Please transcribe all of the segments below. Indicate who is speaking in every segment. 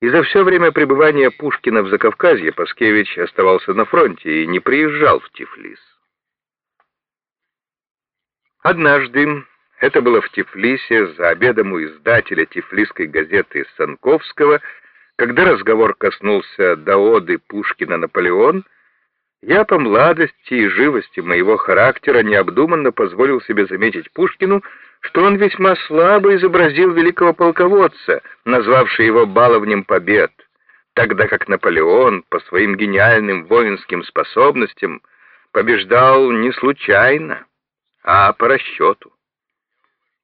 Speaker 1: И за все время пребывания Пушкина в Закавказье Паскевич оставался на фронте и не приезжал в Тифлис. Однажды, это было в Тифлисе, за обедом у издателя тифлисской газеты Санковского, когда разговор коснулся дооды Пушкина «Наполеон», я по младости и живости моего характера необдуманно позволил себе заметить Пушкину, что он весьма слабо изобразил великого полководца, назвавший его баловнем побед, тогда как Наполеон по своим гениальным воинским способностям побеждал не случайно, а по расчету.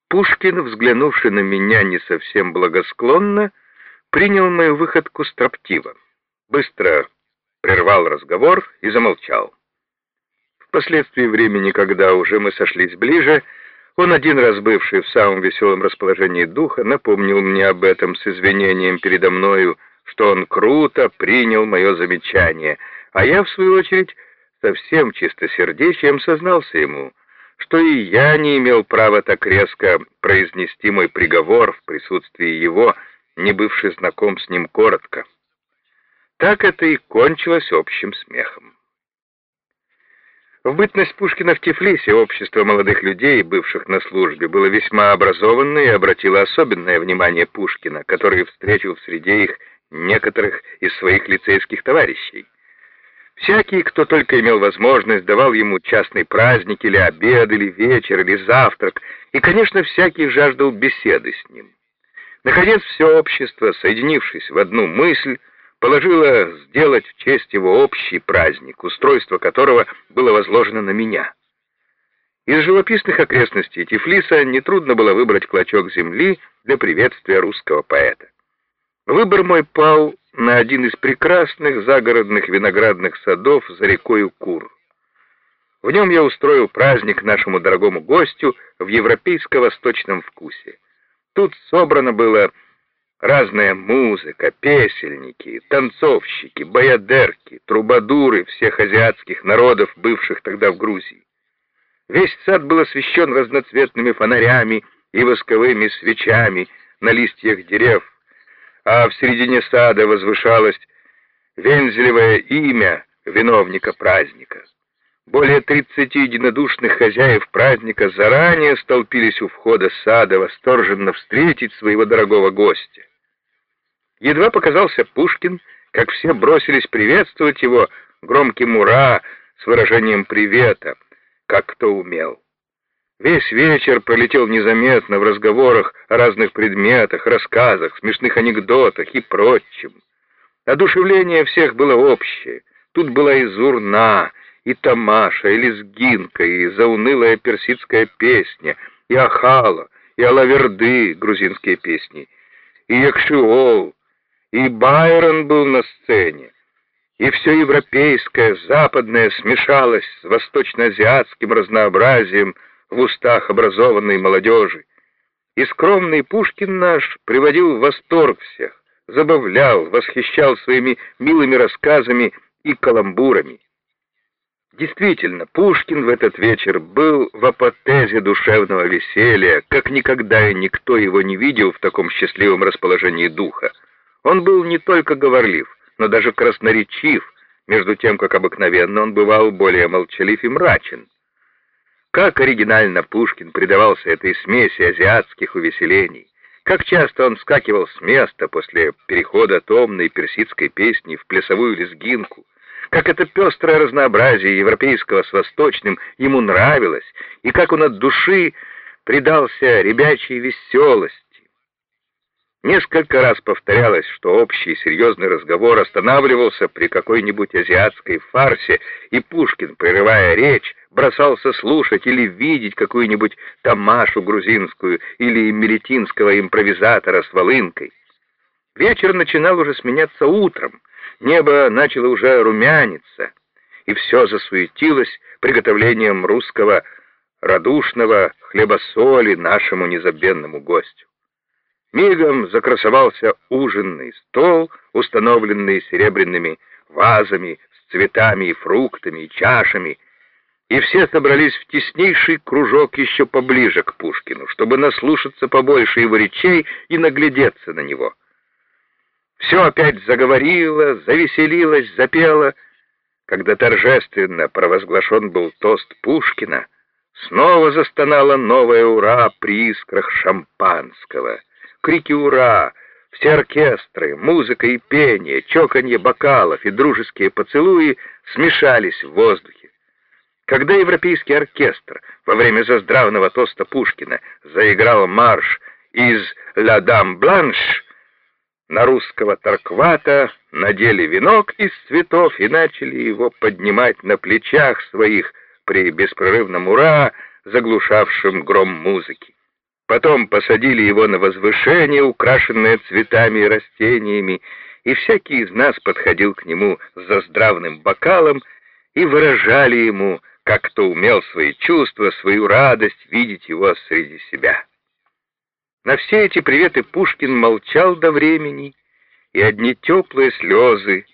Speaker 1: Пушкин, взглянувший на меня не совсем благосклонно, принял мою выходку строптиво, быстро прервал разговор и замолчал. Впоследствии времени, когда уже мы сошлись ближе, он, один раз бывший в самом веселом расположении духа, напомнил мне об этом с извинением передо мною, что он круто принял мое замечание, а я, в свою очередь, совсем чистосердечием сознался ему, что и я не имел права так резко произнести мой приговор в присутствии его, не бывший знаком с ним коротко. Так это и кончилось общим смехом. В бытность Пушкина в Тифлисе общество молодых людей, бывших на службе, было весьма образованное и обратило особенное внимание Пушкина, который встретил в среде их некоторых из своих лицейских товарищей. Всякий, кто только имел возможность, давал ему частный праздник или обед, или вечер, или завтрак, и, конечно, всякий жаждал беседы с ним. Наконец, все общество, соединившись в одну мысль, положила сделать в честь его общий праздник, устройство которого было возложено на меня. Из живописных окрестностей Тифлиса нетрудно было выбрать клочок земли для приветствия русского поэта. Выбор мой пал на один из прекрасных загородных виноградных садов за рекой Кур. В нем я устроил праздник нашему дорогому гостю в европейско-восточном вкусе. Тут собрано было Разная музыка, песельники, танцовщики, баядерки, трубадуры всех азиатских народов, бывших тогда в Грузии. Весь сад был освещен разноцветными фонарями и восковыми свечами на листьях дерев, а в середине сада возвышалось вензелевое имя виновника праздника. Более тридцати единодушных хозяев праздника заранее столпились у входа сада восторженно встретить своего дорогого гостя. Едва показался Пушкин, как все бросились приветствовать его громким «Ура!» с выражением привета, как кто умел. Весь вечер пролетел незаметно в разговорах о разных предметах, рассказах, смешных анекдотах и прочем. Одушевление всех было общее. Тут была и Зурна, и Тамаша, и Лезгинка, и заунылая персидская песня, и Ахала, и Алаверды, грузинские песни, и Якшиол, и Байрон был на сцене, и все европейское, западное смешалось с восточно-азиатским разнообразием в устах образованной молодежи. И скромный Пушкин наш приводил в восторг всех, забавлял, восхищал своими милыми рассказами и каламбурами. Действительно, Пушкин в этот вечер был в апотезе душевного веселья, как никогда и никто его не видел в таком счастливом расположении духа. Он был не только говорлив, но даже красноречив, между тем, как обыкновенно он бывал более молчалив и мрачен. Как оригинально Пушкин предавался этой смеси азиатских увеселений, как часто он вскакивал с места после перехода томной персидской песни в плясовую лезгинку, как это пестрое разнообразие европейского с восточным ему нравилось, и как он от души предался ребячей веселости, Несколько раз повторялось, что общий серьезный разговор останавливался при какой-нибудь азиатской фарсе, и Пушкин, прерывая речь, бросался слушать или видеть какую-нибудь тамашу грузинскую или мелитинского импровизатора с волынкой. Вечер начинал уже сменяться утром, небо начало уже румяниться, и все засуетилось приготовлением русского радушного хлебосоли нашему незабвенному гостю. Мигом закрасовался ужинный стол, установленный серебряными вазами с цветами и фруктами и чашами, и все собрались в теснейший кружок еще поближе к Пушкину, чтобы наслушаться побольше его речей и наглядеться на него. Все опять заговорило, завеселилось, запело. Когда торжественно провозглашен был тост Пушкина, снова застонала новая «Ура» при искрах шампанского. Крики «Ура!» Все оркестры, музыка и пение, чоканье бокалов и дружеские поцелуи смешались в воздухе. Когда Европейский оркестр во время заздравного тоста Пушкина заиграл марш из «Ла дам бланш», на русского Тарквата надели венок из цветов и начали его поднимать на плечах своих при беспрерывном «Ура!», заглушавшем гром музыки. Потом посадили его на возвышение, украшенное цветами и растениями, и всякий из нас подходил к нему за здравным бокалом и выражали ему, как кто умел свои чувства, свою радость видеть его среди себя. На все эти приветы Пушкин молчал до времени, и одни теплые слезы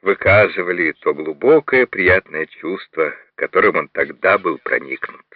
Speaker 1: выказывали то глубокое приятное чувство, которым он тогда был проникнут.